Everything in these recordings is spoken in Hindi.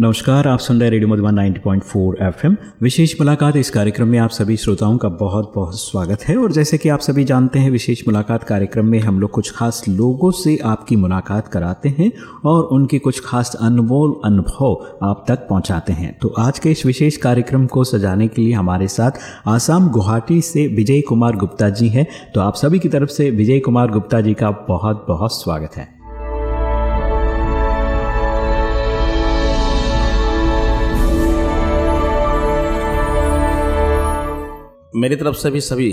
नमस्कार, आप सुन रहे रेडियो मधुबन 90.4 एफएम। विशेष मुलाकात इस कार्यक्रम में आप सभी श्रोताओं का बहुत बहुत स्वागत है। और जैसे कि आप सभी जानते हैं, विशेष मुलाकात कार्यक्रम में हम लोग कुछ खास लोगों से आपकी मुलाकात कराते हैं और उनके कुछ खास अनमोल अनुभव आप तक पहुंचाते हैं। तो आज के इस विशेष कार्यक्रम को सजाने के लिए हमारे साथ आसाम गुवाहाटी से विजय कुमार गुप्ता जी हैं। तो आप सभी की तरफ़ से विजय कुमार गुप्ता जी का बहुत बहुत स्वागत है। मेरी तरफ़ से भी सभी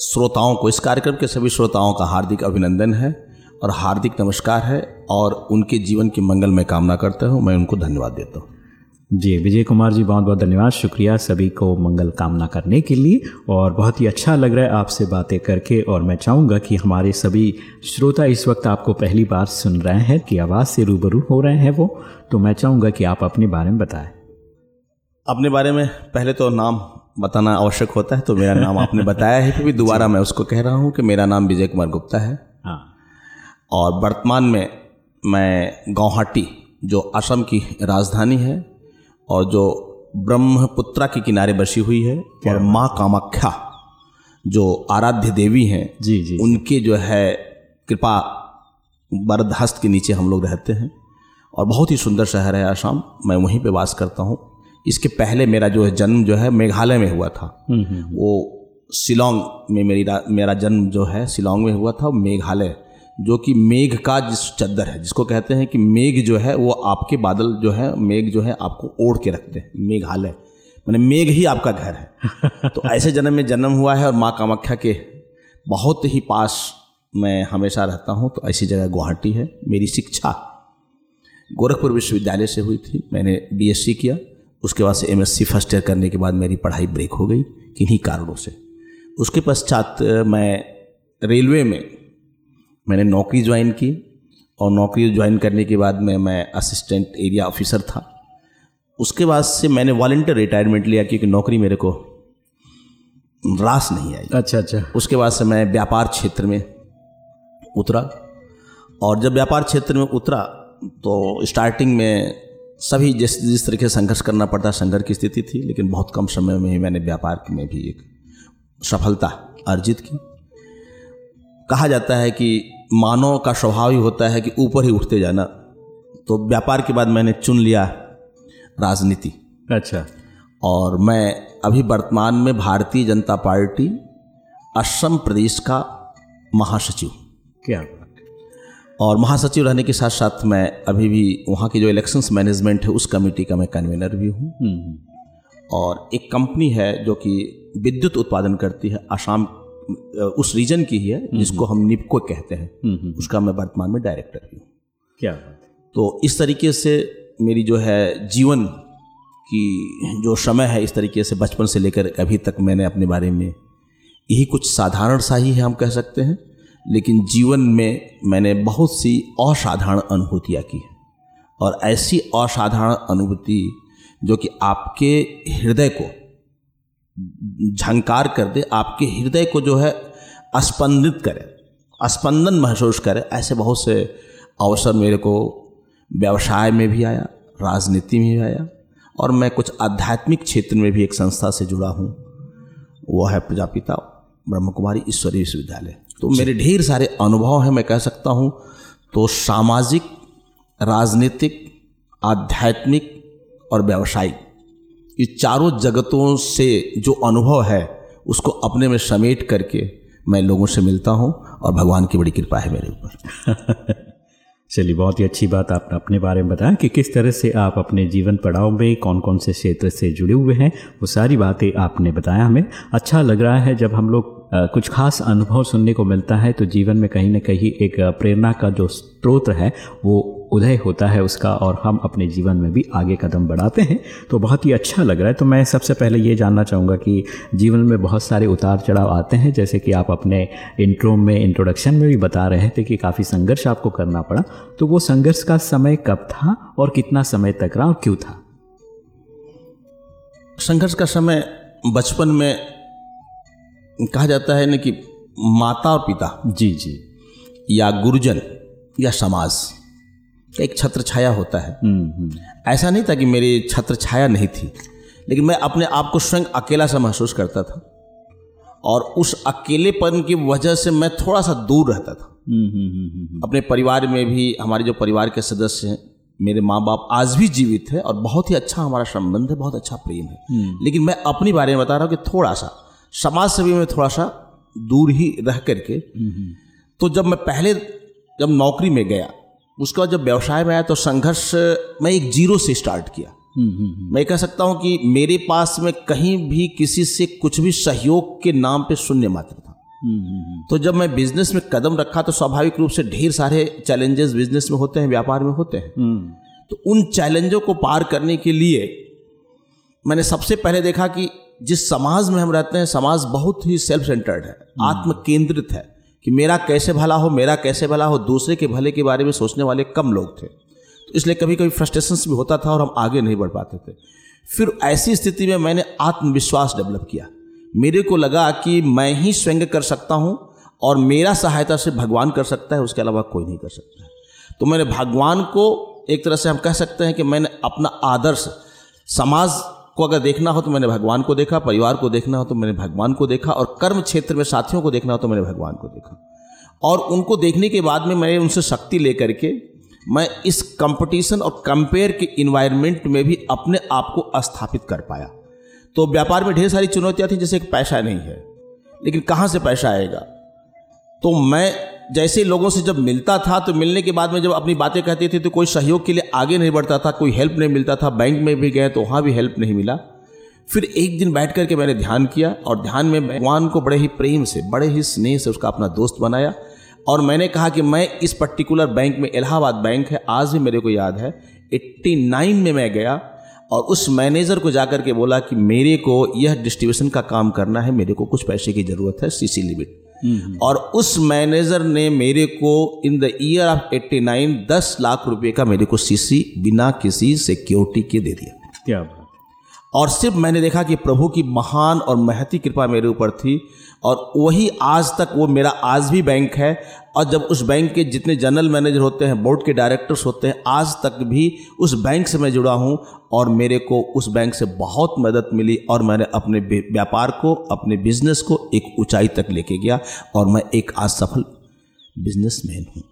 श्रोताओं को इस कार्यक्रम के सभी श्रोताओं का हार्दिक अभिनंदन है और हार्दिक नमस्कार है और उनके जीवन की मंगल में कामना करता हूँ। मैं उनको धन्यवाद देता हूँ। जी विजय कुमार जी बहुत बहुत धन्यवाद। शुक्रिया सभी को मंगल कामना करने के लिए और बहुत ही अच्छा लग रहा है आपसे बातें करके और मैं चाहूँगा कि हमारे सभी श्रोता इस वक्त आपको पहली बार सुन रहे हैं कि आवाज़ से रूबरू हो रहे हैं वो तो मैं चाहूँगा कि आप अपने बारे में बताएँ। अपने बारे में पहले तो नाम बताना आवश्यक होता है तो मेरा नाम आपने बताया है फिर भी दोबारा मैं उसको कह रहा हूँ कि मेरा नाम विजय कुमार गुप्ता है। हाँ। और वर्तमान में मैं गौहाटी जो असम की राजधानी है और जो ब्रह्मपुत्रा के किनारे बसी हुई है और माँ कामाख्या जो आराध्य देवी हैं जी जी उनके जो है कृपा बरदहस्त के नीचे हम लोग रहते हैं। और बहुत ही सुंदर शहर है आसाम मैं वहीं पे वास करता हूँ। इसके पहले मेरा जो है जन्म जो है मेघालय में हुआ था। वो शिलोंग में मेरी मेरा जन्म जो है शिलोंग में हुआ था मेघालय जो कि मेघ का जिस चद्दर है जिसको कहते हैं कि मेघ जो है वो आपके बादल जो है मेघ जो है आपको ओढ़ के रखते हैं मेघालय। मैंने मेघ ही आपका घर है। तो ऐसे जन्म में जन्म हुआ है और माँ कामाख्या के बहुत ही पास मैं हमेशा रहता हूँ तो ऐसी जगह गुवाहाटी है। मेरी शिक्षा गोरखपुर विश्वविद्यालय से हुई थी मैंने बीएससी किया। उसके बाद से एमएससी फ़र्स्ट ईयर करने के बाद मेरी पढ़ाई ब्रेक हो गई किन्हीं कारणों से। उसके पश्चात मैं रेलवे में मैंने नौकरी ज्वाइन की और नौकरी ज्वाइन करने के बाद में मैं असिस्टेंट एरिया ऑफिसर था। उसके बाद से मैंने वॉल्टियर रिटायरमेंट लिया क्योंकि नौकरी मेरे को रास नहीं आई। अच्छा अच्छा। उसके बाद से मैं व्यापार क्षेत्र में उतरा और जब व्यापार क्षेत्र में उतरा तो स्टार्टिंग में सभी जिस जिस तरीके से संघर्ष करना पड़ता संघर्ष की स्थिति थी लेकिन बहुत कम समय में ही मैंने व्यापार में भी एक सफलता अर्जित की। कहा जाता है कि मानव का स्वभाव ही होता है कि ऊपर ही उठते जाना। तो व्यापार के बाद मैंने चुन लिया राजनीति। अच्छा। और मैं अभी वर्तमान में भारतीय जनता पार्टी असम प्रदेश का महासचिव क्या और महासचिव रहने के साथ साथ मैं अभी भी वहाँ की जो इलेक्शंस मैनेजमेंट है उस कमेटी का मैं कन्वीनर भी हूँ। और एक कंपनी है जो कि विद्युत उत्पादन करती है आसाम उस रीजन की ही है जिसको हम निपको कहते हैं। उसका मैं वर्तमान में डायरेक्टर भी हूँ। क्या तो इस तरीके से मेरी जो है जीवन की जो समय है इस तरीके से बचपन से लेकर अभी तक मैंने अपने बारे में यही कुछ साधारण सा ही है हम कह सकते हैं। लेकिन जीवन में मैंने बहुत सी असाधारण अनुभूतियाँ की और ऐसी असाधारण अनुभूति जो कि आपके हृदय को झंकार कर दे, आपके हृदय को जो है स्पंदित करे, स्पंदन महसूस करे, ऐसे बहुत से अवसर मेरे को व्यवसाय में भी आया, राजनीति में भी आया, और मैं कुछ आध्यात्मिक क्षेत्र में भी एक संस्था से जुड़ा हूँ। वो है प्रजापिता ब्रह्म कुमारी ईश्वरी विश्वविद्यालय। तो मेरे ढेर सारे अनुभव हैं मैं कह सकता हूँ। तो सामाजिक राजनीतिक आध्यात्मिक और व्यावसायिक ये चारों जगतों से जो अनुभव है उसको अपने में समेट करके मैं लोगों से मिलता हूँ और भगवान की बड़ी कृपा है मेरे ऊपर। चलिए बहुत ही अच्छी बात आपने अपने बारे में बताया कि किस तरह से आप अपने जीवन पड़ाव में कौन कौन से क्षेत्र से जुड़े हुए हैं वो सारी बातें आपने बताया हमें। अच्छा लग रहा है जब हम लोग कुछ खास अनुभव सुनने को मिलता है तो जीवन में कहीं ना कहीं एक प्रेरणा का जो स्रोत है, वो उदय होता है उसका और हम अपने जीवन में भी आगे कदम बढ़ाते हैं। तो बहुत ही अच्छा लग रहा है। तो मैं सबसे पहले ये जानना चाहूँगा कि जीवन में बहुत सारे उतार चढ़ाव आते हैं, जैसे कि आप अपने इंट्रो में, इंट्रोडक्शन में भी बता रहे थे कि काफ़ी संघर्ष आपको करना पड़ा। तो वो संघर्ष का समय कब था और कितना समय तक रहा और क्यों था? संघर्ष का समय बचपन में कहा जाता है ना कि माता और पिता। जी जी। या गुरुजन या समाज। एक छत्र छाया होता है। हम्म हम्म। ऐसा नहीं था कि मेरी छत्र छाया नहीं थी लेकिन मैं अपने आप को स्वयं अकेला सा महसूस करता था। और उस अकेलेपन की वजह से मैं थोड़ा सा दूर रहता था। हम्म अपने परिवार में भी हमारे जो परिवार के सदस्य हैं मेरे माँ बाप आज भी जीवित है और बहुत ही अच्छा हमारा संबंध है बहुत अच्छा प्रेम है। लेकिन मैं अपने बारे में बता रहा हूँ कि थोड़ा सा। समाज से भी मैं थोड़ा सा दूर ही रह करके तो जब मैं पहले जब नौकरी में गया उसके बाद जब व्यवसाय में आया तो संघर्ष मैं एक ज़ीरो से स्टार्ट किया। मैं कह सकता हूँ कि मेरे पास में कहीं भी किसी से कुछ भी सहयोग के नाम पे शून्य मात्र था। तो जब मैं बिज़नेस में कदम रखा तो स्वाभाविक रूप से ढेर सारे चैलेंजेस बिज़नेस में होते हैं व्यापार में होते हैं। हम्म। तो उन चैलेंजों को पार करने के लिए मैंने सबसे पहले देखा कि जिस समाज में हम रहते हैं समाज बहुत ही सेल्फ सेंटर्ड है आत्म केंद्रित है कि मेरा कैसे भला हो मेरा कैसे भला हो दूसरे के भले के बारे में सोचने वाले कम लोग थे। तो इसलिए कभी कभी फ्रस्ट्रेशन भी होता था और हम आगे नहीं बढ़ पाते थे। फिर ऐसी स्थिति में मैंने आत्मविश्वास डेवलप किया। मेरे को लगा कि मैं ही स्वयं कर सकता हूँ और मेरा सहायता से भगवान कर सकता है उसके अलावा कोई नहीं कर सकता तो मैंने भगवान को एक तरह से हम कह सकते हैं कि मैंने अपना आदर्श समाज को अगर देखना हो तो मैंने भगवान को देखा, परिवार को देखना हो तो मैंने भगवान को देखा, और कर्म क्षेत्र में साथियों को देखना हो तो मैंने भगवान को देखा। और उनको देखने के बाद में मैंने उनसे शक्ति लेकर के मैं इस कंपटीशन और कंपेयर के इन्वायरमेंट में भी अपने आप को स्थापित कर पाया। तो व्यापार में ढेर सारी चुनौतियाँ थी, जैसे कि पैसा नहीं है, लेकिन कहाँ से पैसा आएगा? तो मैं जैसे लोगों से जब मिलता था तो मिलने के बाद में जब अपनी बातें कहती थी तो कोई सहयोग के लिए आगे नहीं बढ़ता था, कोई हेल्प नहीं मिलता था बैंक में भी गए तो वहाँ भी हेल्प नहीं मिला। फिर एक दिन बैठ करके मैंने ध्यान किया और ध्यान में भगवान को बड़े ही प्रेम से, बड़े ही स्नेह से उसका अपना दोस्त बनाया और मैंने कहा कि मैं इस पर्टिकुलर बैंक में, इलाहाबाद बैंक है, आज भी मेरे को याद है 89 में मैं गया और उस मैनेजर को जाकर के बोला कि मेरे को यह डिस्ट्रीब्यूशन का काम करना है, मेरे को कुछ पैसे की ज़रूरत है सीसी लिमिट और उस मैनेजर ने मेरे को in the year of 89 10 lakh रुपए का मेरे को सीसी बिना किसी सिक्योरिटी के दे दिया। क्या बात। और सिर्फ़ मैंने देखा कि प्रभु की महान और महती कृपा मेरे ऊपर थी और वही आज तक वो मेरा आज भी बैंक है और जब उस बैंक के जितने जनरल मैनेजर होते हैं, बोर्ड के डायरेक्टर्स होते हैं, आज तक भी उस बैंक से मैं जुड़ा हूँ और मेरे को उस बैंक से बहुत मदद मिली और मैंने अपने व्यापार को, अपने बिज़नेस को एक ऊंचाई तक लेके गया और मैं एक आज सफल बिजनेसमैन हूँ।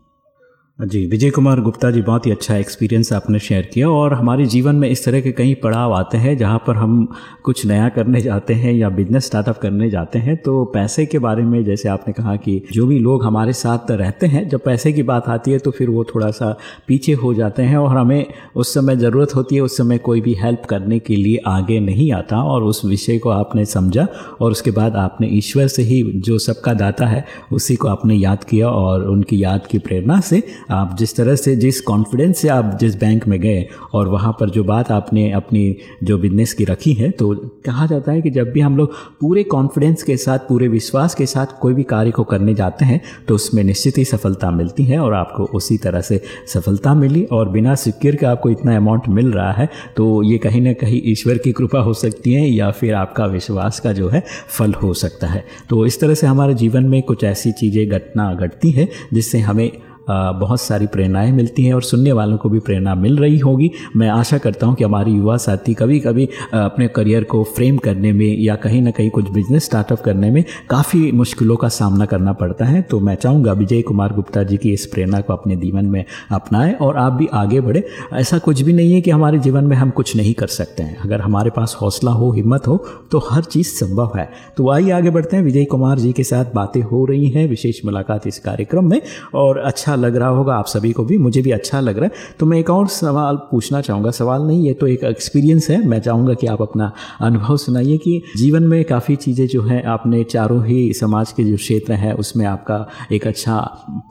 जी, विजय कुमार गुप्ता जी, बहुत ही अच्छा एक्सपीरियंस आपने शेयर किया और हमारे जीवन में इस तरह के कई पड़ाव आते हैं जहाँ पर हम कुछ नया करने जाते हैं या बिज़नेस स्टार्टअप करने जाते हैं। तो पैसे के बारे में जैसे आपने कहा कि जो भी लोग हमारे साथ रहते हैं, जब पैसे की बात आती है तो फिर वो थोड़ा सा पीछे हो जाते हैं और हमें उस समय ज़रूरत होती है, उस समय कोई भी हेल्प करने के लिए आगे नहीं आता और उस विषय को आपने समझा और उसके बाद आपने ईश्वर से ही जो सबका दाता है, उसी को आपने याद किया और उनकी याद की प्रेरणा से आप जिस तरह से, जिस कॉन्फिडेंस से आप जिस बैंक में गए और वहाँ पर जो बात आपने अपनी जो बिज़नेस की रखी है तो कहा जाता है कि जब भी हम लोग पूरे कॉन्फिडेंस के साथ, पूरे विश्वास के साथ कोई भी कार्य को करने जाते हैं तो उसमें निश्चित ही सफलता मिलती है और आपको उसी तरह से सफलता मिली और बिना सिक्योर के आपको इतना अमाउंट मिल रहा है तो ये कहीं ना कहीं ईश्वर की कृपा हो सकती है या फिर आपका विश्वास का जो है फल हो सकता है। तो इस तरह से हमारे जीवन में कुछ ऐसी चीज़ें, घटना घटती हैं, जिससे हमें बहुत सारी प्रेरणाएँ मिलती हैं और सुनने वालों को भी प्रेरणा मिल रही होगी। मैं आशा करता हूँ कि हमारे युवा साथी कभी कभी अपने करियर को फ्रेम करने में या कहीं ना कहीं कुछ बिज़नेस स्टार्टअप करने में काफ़ी मुश्किलों का सामना करना पड़ता है। तो मैं चाहूँगा विजय कुमार गुप्ता जी की इस प्रेरणा को अपने जीवन में अपनाएँ और आप भी आगे बढ़े। ऐसा कुछ भी नहीं है कि हमारे जीवन में हम कुछ नहीं कर सकते हैं। अगर हमारे पास हौसला हो, हिम्मत हो तो हर चीज़ संभव है। तो आइए आगे बढ़ते हैं। विजय कुमार जी के साथ बातें हो रही हैं। विशेष मुलाकात इस कार्यक्रम में और अच्छा लग रहा होगा, आप सभी को भी, मुझे भी अच्छा लग रहा है। तो मैं एक और सवाल पूछना चाहूँगा। सवाल नहीं, ये तो एक एक्सपीरियंस है। मैं चाहूँगा कि आप अपना अनुभव सुनाइए कि जीवन में काफ़ी चीज़ें जो हैं, आपने चारों ही समाज के जो क्षेत्र हैं, उसमें आपका एक अच्छा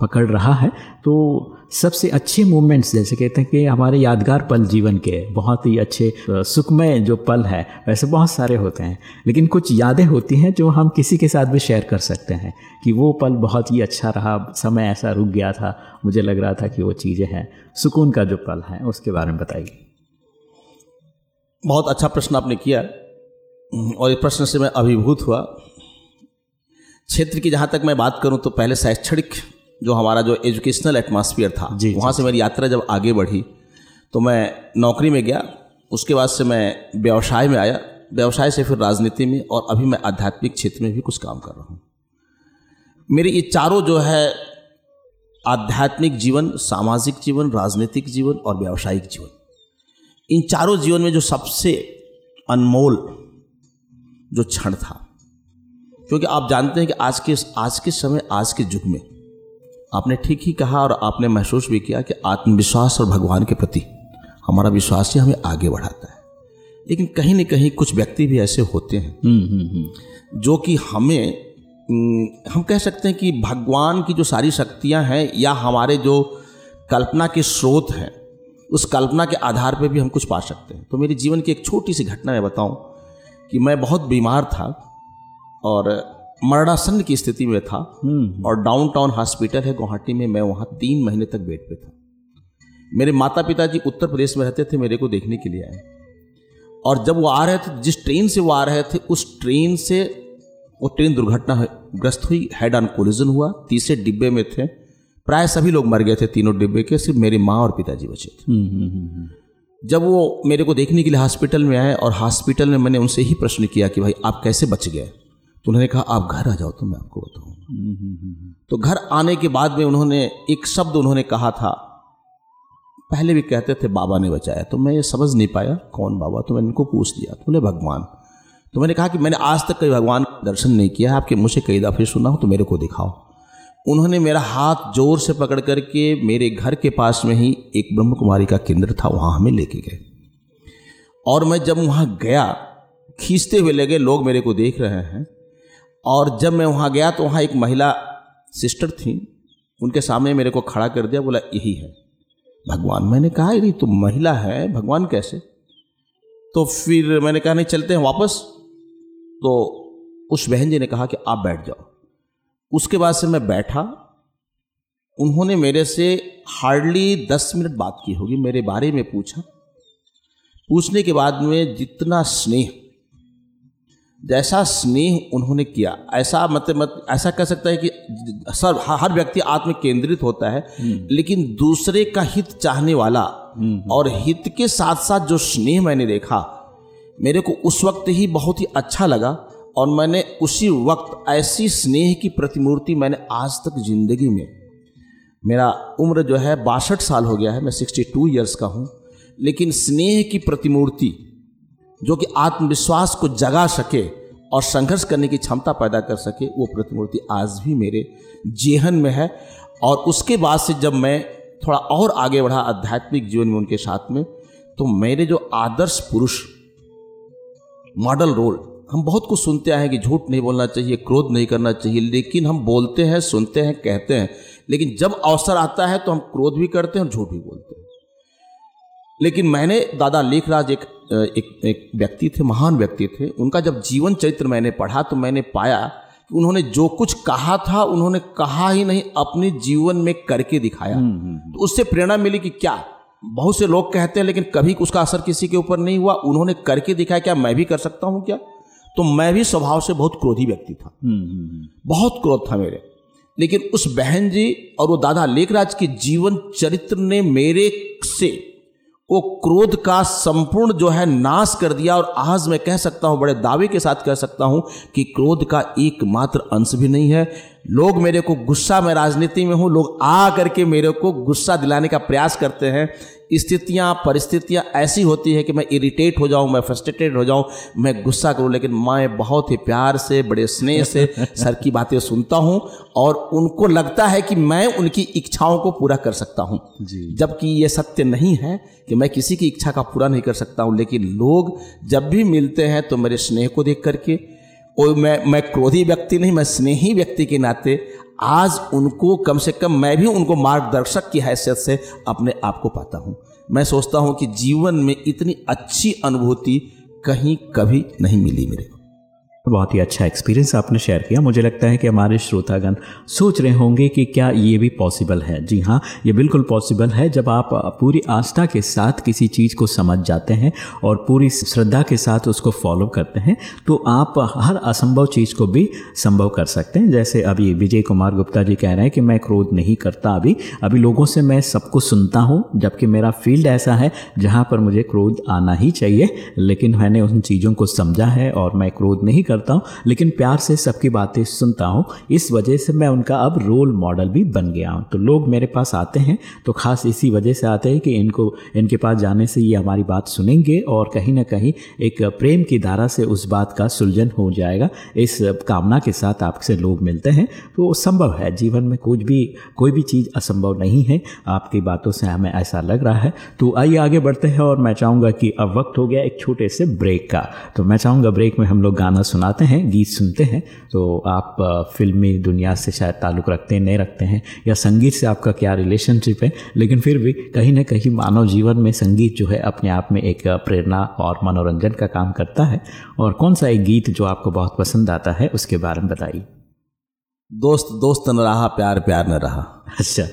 पकड़ रहा है। तो सबसे अच्छे मोमेंट्स जैसे कहते हैं कि हमारे यादगार पल जीवन के बहुत ही अच्छे सुखमय जो पल है, वैसे बहुत सारे होते हैं। लेकिन कुछ यादें होती हैं जो हम किसी के साथ भी शेयर कर सकते हैं कि वो पल बहुत ही अच्छा रहा। समय ऐसा रुक गया था, मुझे लग रहा था कि वो चीज़ें हैं। सुकून का जो पल है, उसके बारे में बताइए। बहुत अच्छा प्रश्न आपने किया। और इस प्रश्न से मैं अभिभूत हुआ। क्षेत्र की जहाँ तक मैं बात करूँ तो पहले शैक्षणिक जो हमारा जो एजुकेशनल एटमॉस्फेयर था जी, वहाँ से मेरी यात्रा जब आगे बढ़ी तो मैं नौकरी में गया उसके बाद से मैं व्यवसाय में आया व्यवसाय से फिर राजनीति में और अभी मैं आध्यात्मिक क्षेत्र में भी कुछ काम कर रहा हूँ। मेरे ये चारों जो है आध्यात्मिक जीवन सामाजिक जीवन राजनीतिक जीवन और व्यावसायिक जीवन इन चारों जीवन में जो सबसे अनमोल जो क्षण था क्योंकि आप जानते हैं कि आज के आज के समय आज के युग में आपने ठीक ही कहा और आपने महसूस भी किया कि आत्मविश्वास और भगवान के प्रति हमारा विश्वास ही हमें आगे बढ़ाता है। लेकिन कहीं न कहीं कुछ व्यक्ति भी ऐसे होते हैं। हम्म हम्म हम्म। जो कि हमें हम कह सकते हैं कि भगवान की जो सारी शक्तियाँ हैं या हमारे जो कल्पना के स्रोत हैं उस कल्पना के आधार पर भी हम कुछ पा सकते हैं। तो मेरे जीवन की एक छोटी सी घटना मैं बताऊँ कि मैं बहुत बीमार था और मरणासन की स्थिति में था हम्म। और डाउनटाउन हॉस्पिटल है गुवाहाटी में मैं वहाँ तीन महीने तक बेड पे था। मेरे माता पिता जी उत्तर प्रदेश में रहते थे मेरे को देखने के लिए आए। और जब वो आ रहे थे जिस ट्रेन से वो आ रहे थे उस ट्रेन से वो ट्रेन दुर्घटना ग्रस्त हुई हेड ऑन कोलिजन हुआ तीसरे डिब्बे में थे। प्राय सभी लोग मर गए थे तीनों डिब्बे के सिर्फ़ मेरी माँ और पिताजी बचे थे। हम्म हम्म जब वो मेरे को देखने के लिए हॉस्पिटल में आए और हॉस्पिटल में मैंने उनसे ही प्रश्न किया कि भाई आप कैसे बच गए? तो उन्होंने कहा, आप घर आ जाओ तो मैं आपको बताऊँ तो घर आने के बाद में उन्होंने एक शब्द उन्होंने कहा था। पहले भी कहते थे, बाबा ने बचाया। तो मैं ये समझ नहीं पाया, कौन बाबा? तो मैंने इनको पूछ दिया तो बोले भगवान। तो मैंने कहा कि मैंने आज तक कभी भगवान का दर्शन नहीं किया आपके मुझे कई दफ़े सुना हो तो मेरे को दिखाओ। उन्होंने मेरा हाथ ज़ोर से पकड़ करके मेरे घर के पास में ही एक ब्रह्म कुमारी का केंद्र था, वहाँ हमें लेके गए। और मैं जब वहाँ गया, खींचते हुए लगे, लोग मेरे को देख रहे हैं और जब मैं वहाँ गया तो वहाँ एक महिला सिस्टर थी, उनके सामने मेरे को खड़ा कर दिया, बोला, यही है। भगवान, मैंने कहा यदि तुम महिला है, भगवान कैसे? तो फिर मैंने कहा, नहीं, चलते हैं वापस। तो उस बहन जी ने कहा कि, आप बैठ जाओ। उसके बाद से मैं बैठा। उन्होंने मेरे से हार्डली दस मिनट बात की होगी, मेरे बारे में पूछा। पूछने के बाद में जितना स्नेह जैसा स्नेह उन्होंने किया ऐसा मतलब मत ऐसा कह सकता है कि सर हर व्यक्ति आत्म केंद्रित होता है लेकिन दूसरे का हित चाहने वाला और हित के साथ साथ जो स्नेह मैंने देखा मेरे को उस वक्त ही बहुत ही अच्छा लगा और मैंने उसी वक्त ऐसी स्नेह की प्रतिमूर्ति मैंने आज तक ज़िंदगी में मेरा उम्र जो है बासठ साल हो गया है मैं सिक्सटी टू ईयर्स का हूँ लेकिन स्नेह की प्रतिमूर्ति जो कि आत्मविश्वास को जगा सके और संघर्ष करने की क्षमता पैदा कर सके, वो प्रतिमूर्ति आज भी मेरे जेहन में है। और उसके बाद से जब मैं थोड़ा और आगे बढ़ा आध्यात्मिक जीवन में उनके साथ में तो मेरे जो आदर्श पुरुष, मॉडल रोल, हम बहुत कुछ सुनते आए हैं कि झूठ नहीं बोलना चाहिए, क्रोध नहीं करना चाहिए, लेकिन हम बोलते हैं, सुनते हैं, कहते हैं। लेकिन जब अवसर आता है तो हम क्रोध भी करते हैं और झूठ भी बोलते हैं। लेकिन मैंने दादा लेखराज एक एक एक व्यक्ति थे महान व्यक्ति थे। उनका जब जीवन चरित्र मैंने पढ़ा तो मैंने पाया कि उन्होंने जो कुछ कहा था उन्होंने कहा ही नहीं अपने जीवन में करके दिखाया। तो उससे प्रेरणा मिली कि क्या? बहुत से लोग कहते हैं लेकिन कभी उसका असर किसी के ऊपर नहीं हुआ। उन्होंने करके दिखाया क्या मैं भी कर सकता हूँ क्या? तो मैं भी स्वभाव से बहुत क्रोधी व्यक्ति था। बहुत क्रोध था मेरे। लेकिन उस बहन जी और वो दादा लेखराज के जीवन चरित्र ने मेरे से वो क्रोध का संपूर्ण जो है नाश कर दिया और आज मैं कह सकता हूँ, बड़े दावे के साथ कह सकता हूँ कि क्रोध का एकमात्र अंश भी नहीं है। लोग मेरे को गुस्सा, में राजनीति में हूँ, लोग आ करके मेरे को गुस्सा दिलाने का प्रयास करते हैं। स्थितियाँ परिस्थितियाँ ऐसी होती है कि मैं इरिटेट हो जाऊँ मैं फ्रस्ट्रेटेड हो जाऊँ मैं गुस्सा करूँ लेकिन मैं बहुत ही प्यार से बड़े स्नेह से सर की बातें सुनता हूँ और उनको लगता है कि मैं उनकी इच्छाओं को पूरा कर सकता हूँ। जबकि ये सत्य नहीं है कि मैं किसी की इच्छा का पूरा नहीं कर सकता हूँ लेकिन लोग जब भी मिलते हैं तो मेरे स्नेह को देख करके और मैं मैं क्रोधी व्यक्ति नहीं मैं स्नेही व्यक्ति के नाते आज उनको कम से कम मैं भी उनको मार्गदर्शक की हैसियत से अपने आप को पाता हूँ। मैं सोचता हूँ कि जीवन में इतनी अच्छी अनुभूति कहीं कभी नहीं मिली मेरे को। बहुत ही अच्छा एक्सपीरियंस आपने शेयर किया। मुझे लगता है कि हमारे श्रोतागण सोच रहे होंगे कि क्या ये भी पॉसिबल है। जी हाँ ये बिल्कुल पॉसिबल है। जब आप पूरी आस्था के साथ किसी चीज़ को समझ जाते हैं और पूरी श्रद्धा के साथ उसको फॉलो करते हैं तो आप हर असंभव चीज़ को भी संभव कर सकते हैं। जैसे अभी विजय कुमार गुप्ता जी कह रहे हैं कि मैं क्रोध नहीं करता अभी। अभी लोगों से मैं सबको सुनता हूँ, जबकि मेरा फ़ील्ड ऐसा है जहाँ पर मुझे क्रोध आना ही चाहिए, लेकिन मैंने उन चीज़ों को समझा है और मैं क्रोध नहीं करता हूँ, लेकिन प्यार से सबकी बातें सुनता हूँ। इस वजह से मैं उनका अब रोल मॉडल भी बन गया हूँ। तो लोग मेरे पास आते हैं तो ख़ास इसी वजह से आते हैं कि इनको, इनके पास जाने से ये हमारी बात सुनेंगे और कहीं ना कहीं एक प्रेम की धारा से उस बात का सुलझन हो जाएगा। इस कामना के साथ आपसे लोग मिलते हैं। तो संभव है, जीवन में कुछ भी, कोई भी चीज़ असंभव नहीं है। आपकी बातों से हमें ऐसा लग रहा है। तो आइए आगे बढ़ते हैं और मैं चाहूँगा कि अब वक्त हो गया एक छोटे से ब्रेक का। तो मैं चाहूँगा ब्रेक में हम लोग गाना सुना। सुनाते हैं गीत सुनते हैं तो आप फिल्मी दुनिया से शायद ताल्लुक़ रखते हैं नहीं रखते हैं या संगीत से आपका क्या रिलेशनशिप है लेकिन फिर भी कहीं ना कहीं मानव जीवन में संगीत जो है अपने आप में एक प्रेरणा और मनोरंजन का काम करता है। और कौन सा एक गीत जो आपको बहुत पसंद आता है उसके बारे में बताइए। दोस्त दोस्त न रहा प्यार प्यार न रहा। अच्छा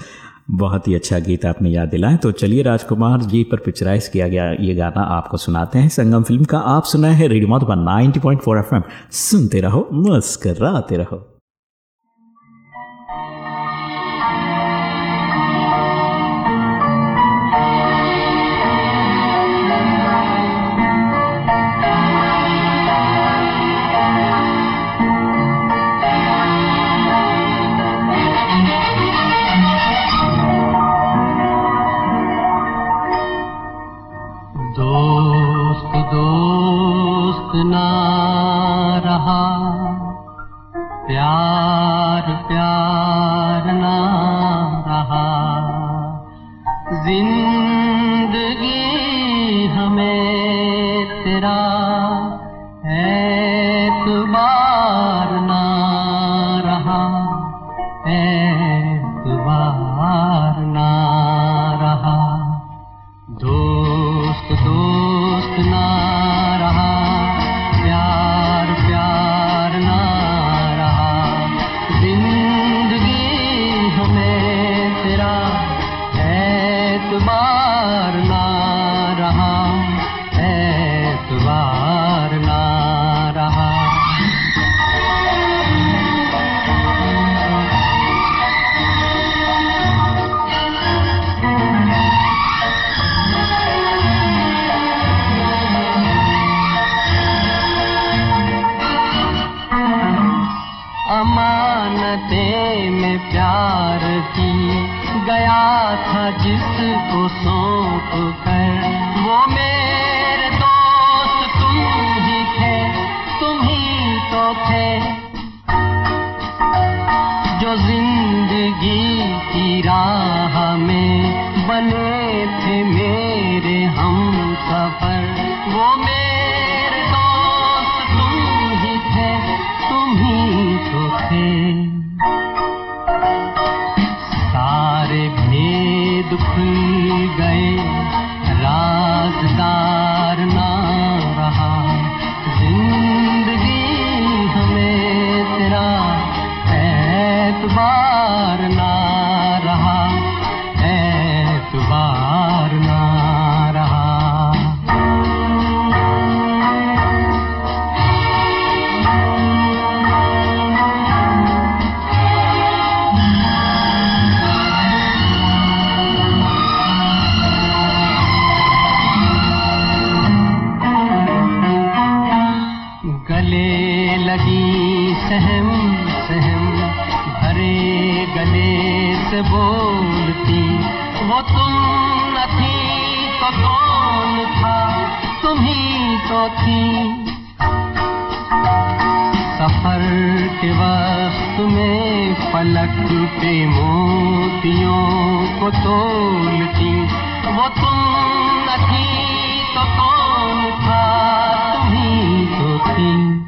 बहुत ही अच्छा गीत आपने याद दिलाया। तो चलिए राजकुमार जी पर पिक्चराइज किया गया ये गाना आपको सुनाते हैं। संगम फ़िल्म का आप सुना है रेडियो मधुबन 90.4 एफएम। सुनते रहो, मुस्कराते रहो। कहा प्यार प्यार ना रहा ज़िंदगी जन्नते में प्यार की। गया था जिसको सौंप कर। वो मेरे दोस्त तुम ही थे, तुम ही तो थे। जो ज़िंदगी की राह में बने थे मेरे हम सफ़र। वो मेरे तो कौन था? तुम्ही तो थी। सफ़र के वक्त में पलक के मोतियों को तोलती वो तुम न थी तो कौन था? तुम्ही तो थी।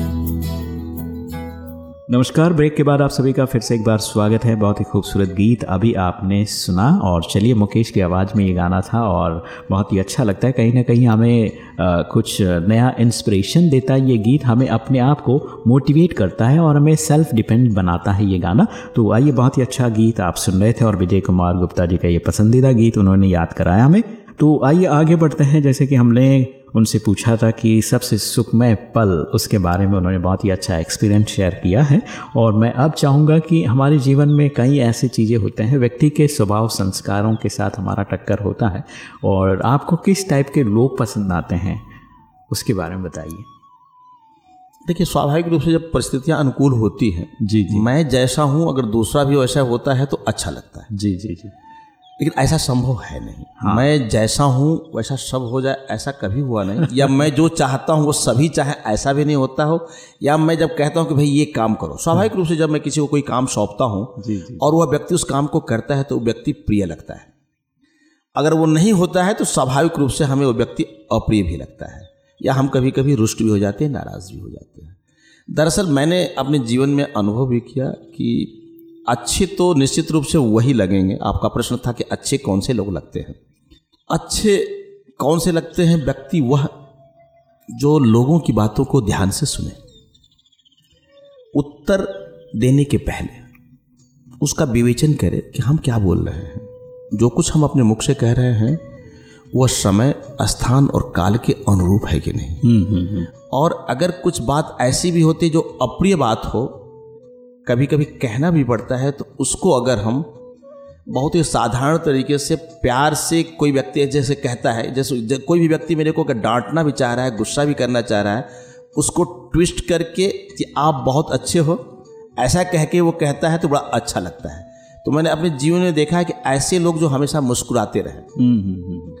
नमस्कार ब्रेक के बाद आप सभी का फिर से एक बार स्वागत है। बहुत ही खूबसूरत गीत अभी आपने सुना और चलिए मुकेश की आवाज़ में ये गाना था और बहुत ही अच्छा लगता है। कहीं ना कहीं हमें अ, कुछ नया इंस्पिरेशन देता है ये गीत हमें अपने आप को मोटिवेट करता है और हमें सेल्फ डिपेंड बनाता है ये गाना। तो आइए बहुत ही अच्छा गीत आप सुन रहे थे और विजय कुमार गुप्ता जी का ये पसंदीदा गीत उन्होंने याद कराया हमें। तो आइए आगे बढ़ते हैं। जैसे कि हमने उनसे पूछा था कि सबसे सुखमय पल उसके बारे में उन्होंने बहुत ही अच्छा एक्सपीरियंस शेयर किया है और मैं अब चाहूँगा कि हमारे जीवन में कई ऐसी चीज़ें होते हैं व्यक्ति के स्वभाव संस्कारों के साथ हमारा टक्कर होता है और आपको किस टाइप के लोग पसंद आते हैं उसके बारे में बताइए। देखिए स्वाभाविक रूप से जब परिस्थितियाँ अनुकूल होती हैं जी जी। मैं जैसा हूँ अगर दूसरा भी वैसा होता है तो अच्छा लगता है। जी जी जी। लेकिन ऐसा संभव है नहीं। हाँ। मैं जैसा हूँ वैसा सब हो जाए ऐसा कभी हुआ नहीं। या मैं जो चाहता हूँ वो सभी चाहे ऐसा भी नहीं होता हो। या मैं जब कहता हूँ कि भाई ये काम करो स्वाभाविक रूप से जब मैं किसी को कोई काम सौंपता हूँ और वह व्यक्ति उस काम को करता है तो वो व्यक्ति प्रिय लगता है। अगर वो नहीं होता है तो स्वाभाविक रूप से हमें वो व्यक्ति अप्रिय भी लगता है। या हम कभी कभी रुष्ट भी हो जाते हैं नाराज़ भी हो जाते हैं। दरअसल मैंने अपने जीवन में अनुभव भी किया कि अच्छे तो निश्चित रूप से वही लगेंगे। आपका प्रश्न था कि अच्छे कौन से लोग लगते हैं? अच्छे कौन से लगते हैं? व्यक्ति वह जो लोगों की बातों को ध्यान से सुने। उत्तर देने के पहले उसका विवेचन करे कि हम क्या बोल रहे हैं। जो कुछ हम अपने मुख से कह रहे हैं वह समय स्थान और काल के अनुरूप है कि नहीं। हम्म हम्म हम्म। और अगर कुछ बात ऐसी भी होती जो अप्रिय बात हो कभी कभी कहना भी पड़ता है तो उसको अगर हम बहुत ही साधारण तरीके से प्यार से कोई व्यक्ति जैसे कहता है जैसे कोई भी व्यक्ति मेरे को अगर डांटना भी चाह रहा है गुस्सा भी करना चाह रहा है उसको ट्विस्ट करके कि आप बहुत अच्छे हो ऐसा कह के वो कहता है तो बड़ा अच्छा लगता है। तो मैंने अपने जीवन में देखा है कि ऐसे लोग जो हमेशा मुस्कुराते रहे। हम्म हम्म हम्म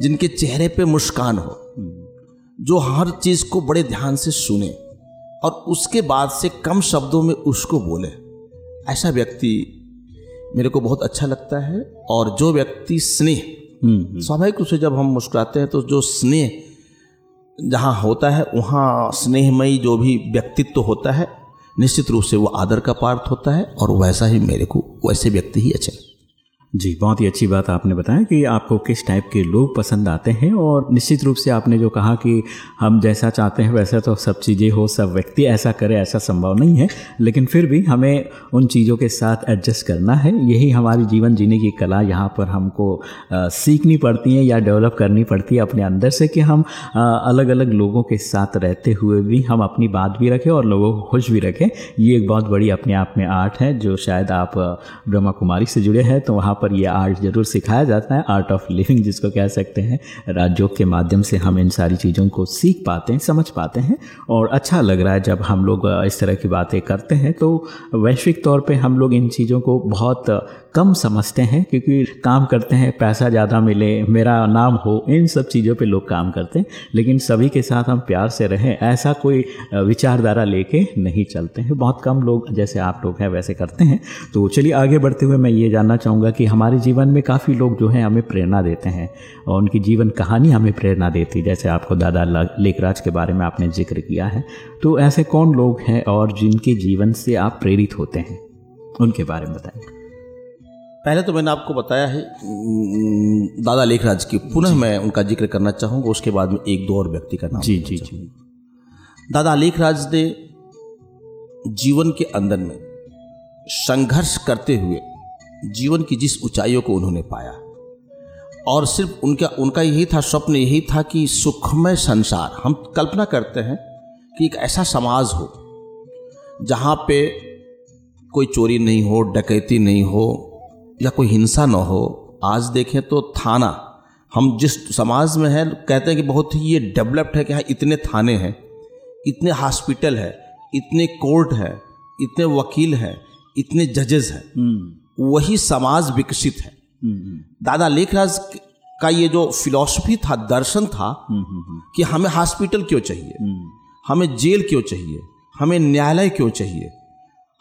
जिनके चेहरे पे मुस्कान हो जो हर चीज़ को बड़े ध्यान से सुने और उसके बाद से कम शब्दों में उसको बोले ऐसा व्यक्ति मेरे को बहुत अच्छा लगता है और जो व्यक्ति स्नेह हम्म स्वाभाविक रूप से जब हम मुस्कुराते हैं तो जो स्नेह जहाँ होता है वहाँ स्नेहमयी जो भी व्यक्तित्व तो होता है निश्चित रूप से वो आदर का पार्थ होता है और वैसा ही मेरे को वैसे व्यक्ति ही अच्छे लगते हैं। जी, बहुत ही अच्छी बात आपने बताया कि आपको किस टाइप के लोग पसंद आते हैं और निश्चित रूप से आपने जो कहा कि हम जैसा चाहते हैं वैसा तो सब चीज़ें हो, सब व्यक्ति ऐसा करे, ऐसा संभव नहीं है। लेकिन फिर भी हमें उन चीज़ों के साथ एडजस्ट करना है। यही हमारी जीवन जीने की कला यहाँ पर हमको सीखनी पड़ती है या डेवलप करनी पड़ती है अपने अंदर से कि हम अलग अलग लोगों के साथ रहते हुए भी हम अपनी बात भी रखें और लोगों को खुश भी रखें। ये एक बहुत बड़ी अपने आप में आर्ट है जो शायद आप ब्रह्मा कुमारी से जुड़े हैं तो वहाँ पर ये आर्ट ज़रूर सिखाया जाता है आर्ट ऑफ़ लिविंग जिसको कह सकते हैं। राजयोग के माध्यम से हम इन सारी चीज़ों को सीख पाते हैं, समझ पाते हैं और अच्छा लग रहा है जब हम लोग इस तरह की बातें करते हैं। तो वैश्विक तौर पर हम लोग इन चीज़ों को बहुत कम समझते हैं, क्योंकि काम करते हैं, पैसा ज़्यादा मिले, मेरा नाम हो, इन सब चीज़ों पे लोग काम करते हैं, लेकिन सभी के साथ हम प्यार से रहें, ऐसा कोई विचारधारा लेके नहीं चलते हैं। बहुत कम लोग, जैसे आप लोग हैं, वैसे करते हैं। तो चलिए आगे बढ़ते हुए मैं ये जानना चाहूँगा कि हमारे जीवन में काफ़ी लोग जो हैं, हमें प्रेरणा देते हैं, और उनकी जीवन कहानी हमें प्रेरणा देती है। जैसे आपको दादा लेखराज के बारे में आपने ज़िक्र किया है। तो ऐसे कौन लोग हैं, और जिनके जीवन से आप प्रेरित होते हैं? उनके बारे में बताएँ पहले तो मैंने आपको बताया है दादा लेखराज की पुनः मैं उनका ज़िक्र करना चाहूँगा उसके बाद में एक दो और व्यक्ति का नाम जी जी जी। दादा लेखराज ने जीवन के अंदर में संघर्ष करते हुए जीवन की जिस ऊंचाइयों को उन्होंने पाया और सिर्फ़ उनका उनका यही था स्वप्न यही था कि सुखमय संसार हम कल्पना करते हैं कि एक ऐसा समाज हो जहाँ पे कोई चोरी नहीं हो डकैती नहीं हो या कोई हिंसा न हो आज देखें तो थाना हम जिस समाज में हैं कहते हैं कि बहुत ही ये डेवलप्ड है कि हाँ इतने थाने हैं इतने हॉस्पिटल है इतने कोर्ट है इतने वकील हैं इतने जजेस हैं वही समाज विकसित है। दादा लेखराज का ये जो फिलॉसफी था दर्शन था कि हमें हॉस्पिटल क्यों चाहिए? हमें जेल क्यों चाहिए? हमें न्यायालय क्यों चाहिए?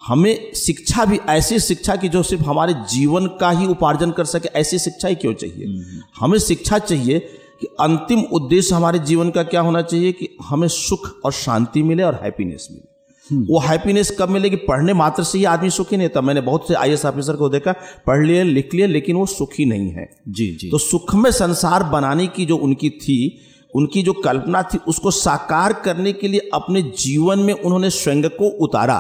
हमें शिक्षा भी ऐसी शिक्षा की जो सिर्फ़ हमारे जीवन का ही उपार्जन कर सके ऐसी शिक्षा ही क्यों चाहिए? हमें शिक्षा चाहिए कि अंतिम उद्देश्य हमारे जीवन का क्या होना चाहिए? कि हमें सुख और शांति मिले और हैप्पीनेस मिले। वो हैप्पीनेस कब मिलेगी पढ़ने मात्र से ही आदमी सुखी नहीं था मैंने बहुत से आई ऑफिसर को देखा पढ़ लिए लिख लिए लेकिन वो सुखी नहीं है। जी जी। तो सुख में संसार बनाने की जो उनकी थी उनकी जो कल्पना थी उसको साकार करने के लिए अपने जीवन में उन्होंने स्वयं को उतारा।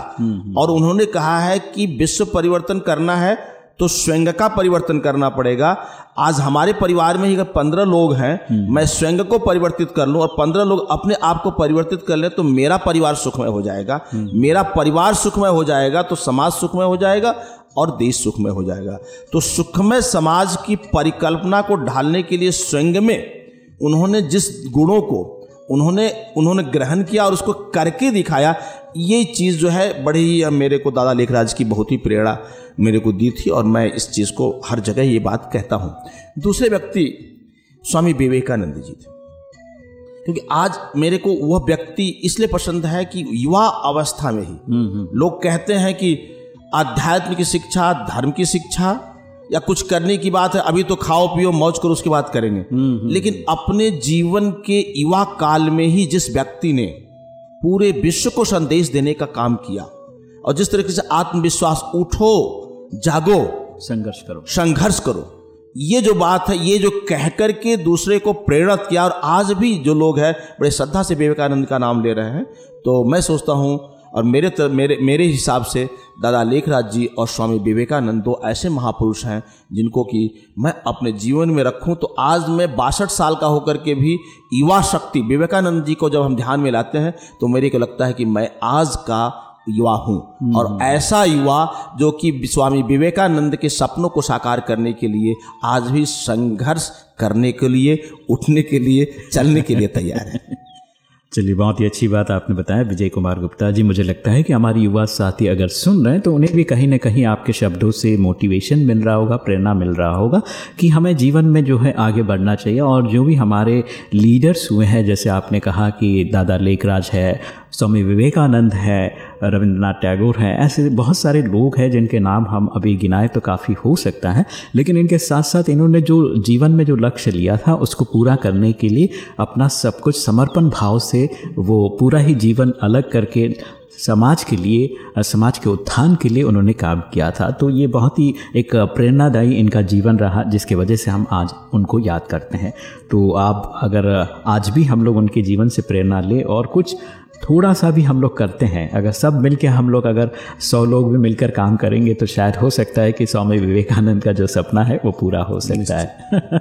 और उन्होंने कहा है कि विश्व परिवर्तन करना है तो स्वयं का परिवर्तन करना पड़ेगा। आज हमारे परिवार में ही अगर पंद्रह लोग हैं मैं स्वयं को परिवर्तित कर लूँ और पंद्रह लोग अपने आप को परिवर्तित कर ले तो मेरा परिवार सुखमय हो जाएगा। मेरा परिवार सुखमय हो जाएगा तो समाज सुखमय हो जाएगा और देश सुखमय हो जाएगा। तो सुखमय समाज की परिकल्पना को ढालने के लिए स्वयं में उन्होंने जिस गुणों को उन्होंने उन्होंने ग्रहण किया और उसको करके दिखाया ये चीज़ जो है बड़ी ही मेरे को दादा लेखराज की बहुत ही प्रेरणा मेरे को दी थी और मैं इस चीज़ को हर जगह ये बात कहता हूँ। दूसरे व्यक्ति स्वामी विवेकानंद जी थे। क्योंकि आज मेरे को वह व्यक्ति इसलिए पसंद है कि युवा अवस्था में ही लोग कहते हैं कि आध्यात्म की शिक्षा धर्म की शिक्षा या कुछ करने की बात है अभी तो खाओ पियो मौज करो उसकी बात करेंगे। लेकिन अपने जीवन के युवा काल में ही जिस व्यक्ति ने पूरे विश्व को संदेश देने का काम किया और जिस तरीके से आत्मविश्वास उठो जागो संघर्ष करो। संघर्ष करो ये जो बात है ये जो कह कर के दूसरे को प्रेरित किया और आज भी जो लोग हैं बड़े श्रद्धा से विवेकानंद का नाम ले रहे हैं तो मैं सोचता हूँ और मेरे तर, मेरे मेरे हिसाब से दादा लेखराज जी और स्वामी विवेकानंद दो ऐसे महापुरुष हैं जिनको कि मैं अपने जीवन में रखूँ। तो आज मैं बासठ साल का होकर के भी युवा शक्ति विवेकानंद जी को जब हम ध्यान में लाते हैं तो मेरे को लगता है कि मैं आज का युवा हूँ। और ऐसा युवा जो कि स्वामी विवेकानंद के सपनों को साकार करने के लिए आज भी संघर्ष करने के लिए उठने के लिए चलने के लिए तैयार है। चलिए, बहुत ही अच्छी बात आपने बताया, विजय कुमार गुप्ता जी। मुझे लगता है कि हमारे युवा साथी अगर सुन रहे हैं तो उन्हें भी कहीं ना कहीं आपके शब्दों से मोटिवेशन मिल रहा होगा, प्रेरणा मिल रहा होगा कि हमें जीवन में जो है आगे बढ़ना चाहिए। और जो भी हमारे लीडर्स हुए हैं, जैसे आपने कहा कि दादा लेखराज है, स्वामी विवेकानंद है रविंद्रनाथ टैगोर हैं। ऐसे बहुत सारे लोग हैं जिनके नाम हम अभी गिनाए तो काफ़ी हो सकता है, लेकिन इनके साथ साथ इन्होंने जो जीवन में जो लक्ष्य लिया था, उसको पूरा करने के लिए अपना सब कुछ समर्पण भाव से वो पूरा ही जीवन अलग करके समाज के लिए, समाज के उत्थान के लिए उन्होंने काम किया था। तो ये बहुत ही एक प्रेरणादायी इनका जीवन रहा, जिसके वजह से हम आज उनको याद करते हैं। तो आप अगर आज भी हम लोग उनके जीवन से प्रेरणा लें और कुछ थोड़ा सा भी हम लोग करते हैं। अगर सब मिलके हम लोग अगर सौ लोग भी मिलकर काम करेंगे तो शायद हो सकता है कि स्वामी विवेकानंद का जो सपना है वो पूरा हो सकता है।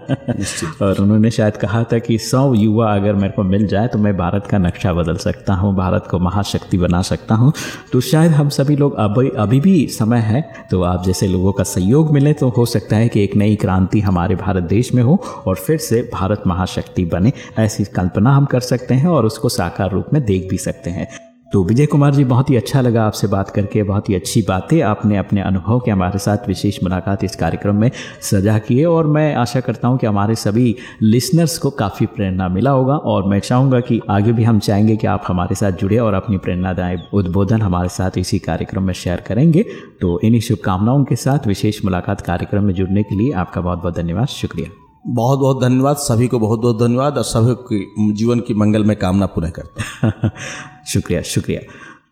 और उन्होंने शायद कहा था कि सौ युवा अगर मेरे को मिल जाए तो मैं भारत का नक्शा बदल सकता हूँ, भारत को महाशक्ति बना सकता हूँ। तो शायद हम सभी लोग अभी अभी भी समय है तो आप जैसे लोगों का सहयोग मिले तो हो सकता है कि एक नई क्रांति हमारे भारत देश में हो और फिर से भारत महाशक्ति बने। ऐसी कल्पना हम कर सकते हैं और उसको साकार रूप में देख भी सकते हैं। तो विजय कुमार जी बहुत ही अच्छा लगा आपसे बात करके बहुत ही अच्छी बातें आपने अपने अनुभव के हमारे साथ विशेष मुलाकात इस कार्यक्रम में सजा किए और मैं आशा करता हूँ कि हमारे सभी लिसनर्स को काफ़ी प्रेरणा मिला होगा और मैं चाहूँगा कि आगे भी हम चाहेंगे कि आप हमारे साथ जुड़े और अपनी प्रेरणादायक उद्बोधन हमारे साथ इसी कार्यक्रम में शेयर करेंगे। तो इन्हीं शुभकामनाओं के साथ विशेष मुलाकात कार्यक्रम में जुड़ने के लिए आपका बहुत बहुत धन्यवाद शुक्रिया। बहुत बहुत धन्यवाद सभी को बहुत बहुत धन्यवाद और सभी की जीवन की मंगल में कामना पूरा करते हैं। शुक्रिया शुक्रिया।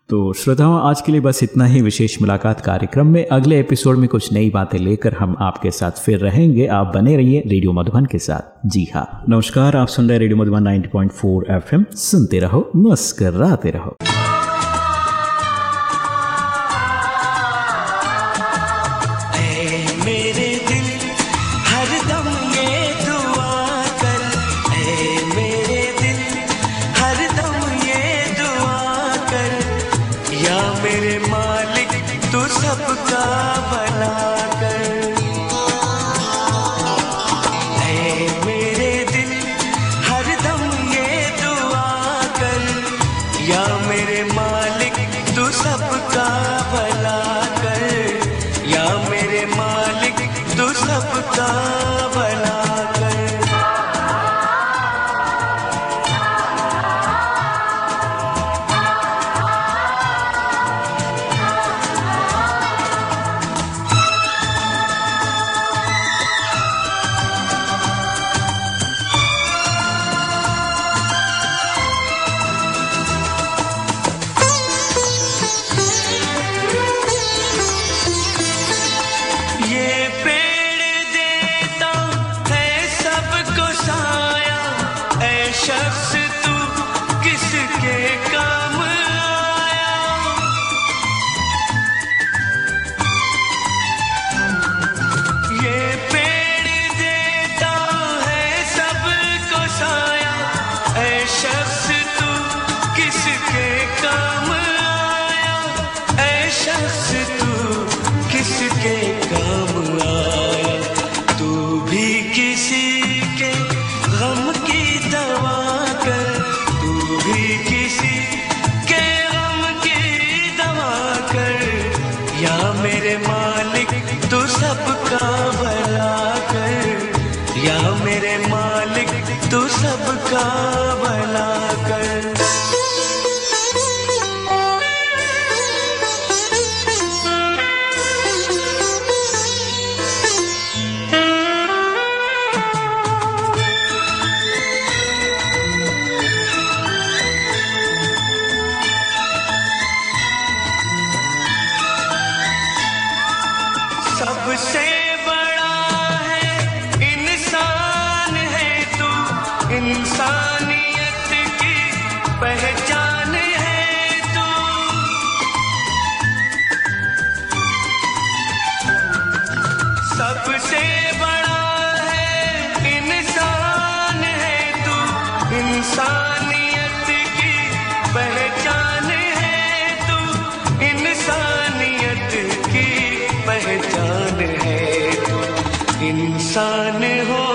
तो श्रोताओं, आज के लिए बस इतना ही। विशेष मुलाकात कार्यक्रम में अगले एपिसोड में कुछ नई बातें लेकर हम आपके साथ फिर रहेंगे। आप बने रहिए रेडियो मधुबन के साथ। जी हाँ। नमस्कार, आप सुन रहे रेडियो मधुबन 90.4 एफएम। सुनते रहो, मुस्कराते रहो। या मेरे माँ इंसान होने